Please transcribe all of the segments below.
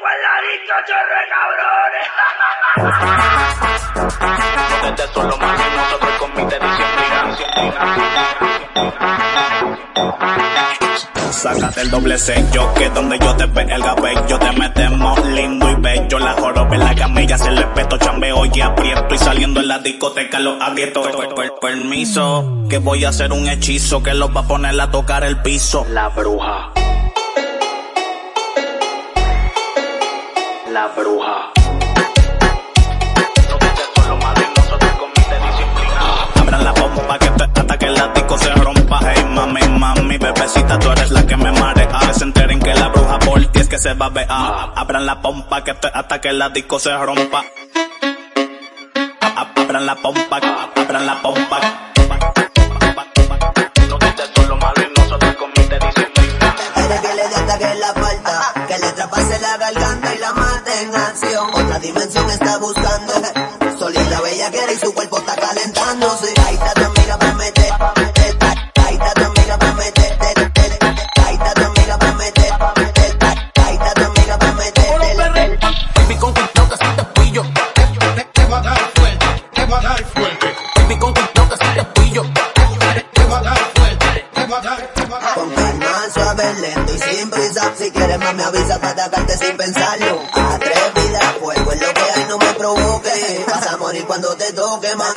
La disco, chorre cabrones. Desde solo más que nosotros el comité disciplina. Sácate el doble sello, que donde yo te ve el cabello te metemos lindo y bello. La joroba en la camilla, se le peto, chambeo y aprieto. Y saliendo en la discoteca los aprieto. Per- per- permiso, que voy a hacer un hechizo que los va a poner a tocar el piso. La bruja. La bruja. Abran la bomba que te hasta que el látigo se rompa. Hey mami, mami, bebecita, tú eres la que me marea. Que se enteren que la bruja por ti es que se va a ver. Abran la pompa que te hasta que el látigo se rompa. Ab- Abran la pompa, abran la pompa. Dimensión está buscando, solita bella quiere y su cuerpo está calentándose. Ahí está tu amiga pa' meter, ahí está tu amiga pa' meter, te- te- te- ahí está tu amiga pa' meter, ahí está tu amiga pa' meter. te- te- Baby, con que si te pillo. Te, va a dar fuerte, te va a dar fuerte. Baby, con que si te pillo. Te, va a dar fuerte, te va a dar, te va a dar. Con calma, suave, lento y sin prisa. Si quieres más me avisa para atacarte sin pensarlo. Te toque más.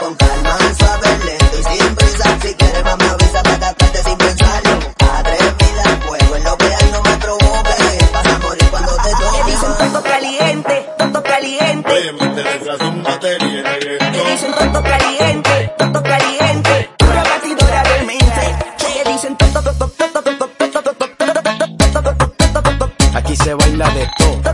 Con calma, suave, lento y sin prisa. Si quieres me avisa para atacarte sin pensarlo. Atrevida, fuego es lo que hay, no me provoque. Vas a morir cuando te toque dicen tonto caliente, tonto caliente. Oye, de un batería dicen tonto caliente, tonto caliente. Una batidora de mente. Dicen tonto, tonto, tonto, tonto, tonto, tonto, tonto, tonto, tonto, tonto, tonto, tonto, Aquí se baila de todo, todo,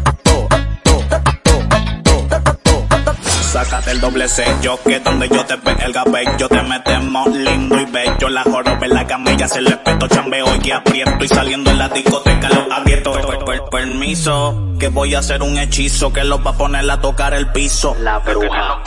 Sácate el doble sello, que donde yo te ve el cabello te metemos lindo y bello. La joroba en la camilla, se le peto, chambeo y aprieto. Y saliendo en la discoteca los abierto. Per- per- permiso, que voy a hacer un hechizo que los va a poner a tocar el piso. La bruja.